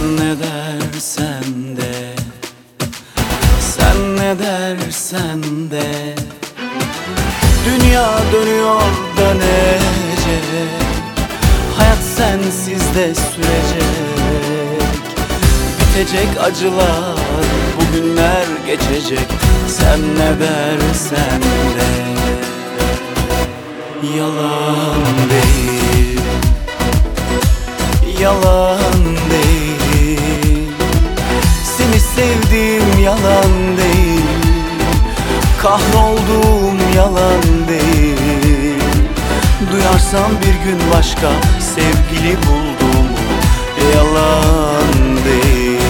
Sen ne dersen de Sen ne dersen de. Dünya dönüyor dönecek Hayat sensiz de sürecek. Bitecek acılar Bugünler geçecek. Sen ne dersen de Yalan değil. Yalan yalan değil. Kahrolduğum yalan değil. Duyarsam bir gün başka sevgili buldum Yalan değil.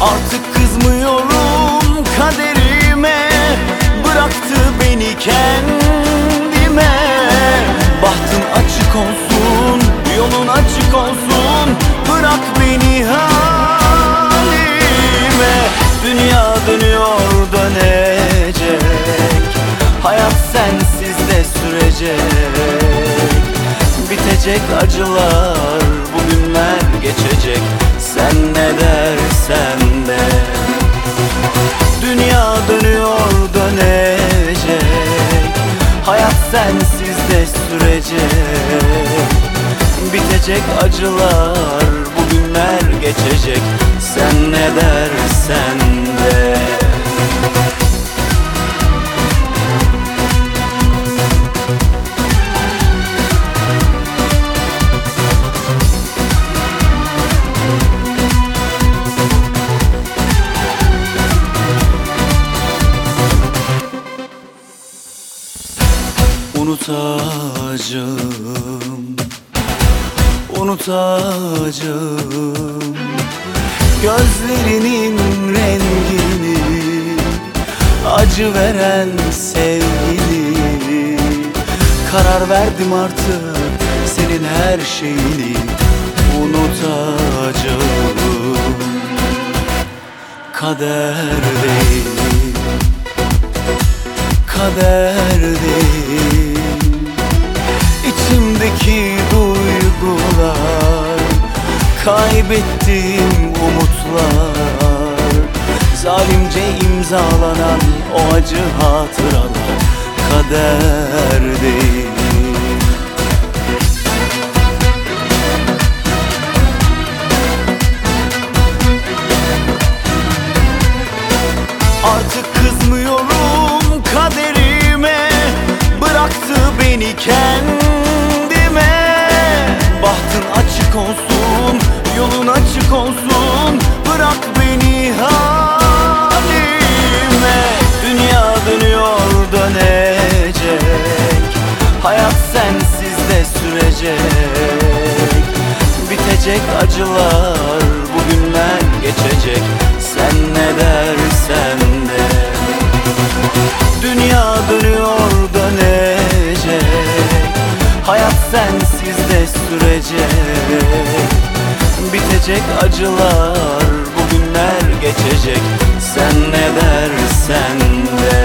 Artık kızmıyorum kaderime. Bıraktı beni kendime Bitecek acılar, bugünler geçecek. Sen ne dersen de. Dünya dönüyor dönecek. Hayat sensiz de sürecek. Bitecek acılar, bugünler geçecek. Sen ne dersen de Unutacağım. Unutacağım. Gözlerinin rengini Acı veren sevgini. Karar verdim artık senin her şeyini. Unutacağım. Kader değil Kaybettiğim umutlar. Zalimce imzalanan o acı hatıralar Kader değil Artık kızmıyorum kaderime Bıraktı beni kendime. Bahtın açık olsun, açık olsun Bırak beni halime. Dünya dönüyor dönecek. Hayat sensiz de sürecek. Bitecek acılar, bugünler geçecek. Sen ne dersen de. Dünya dönüyor dönecek. Hayat sensiz de sürecek Bitecek acılar Bugünler geçecek. Sen ne dersen de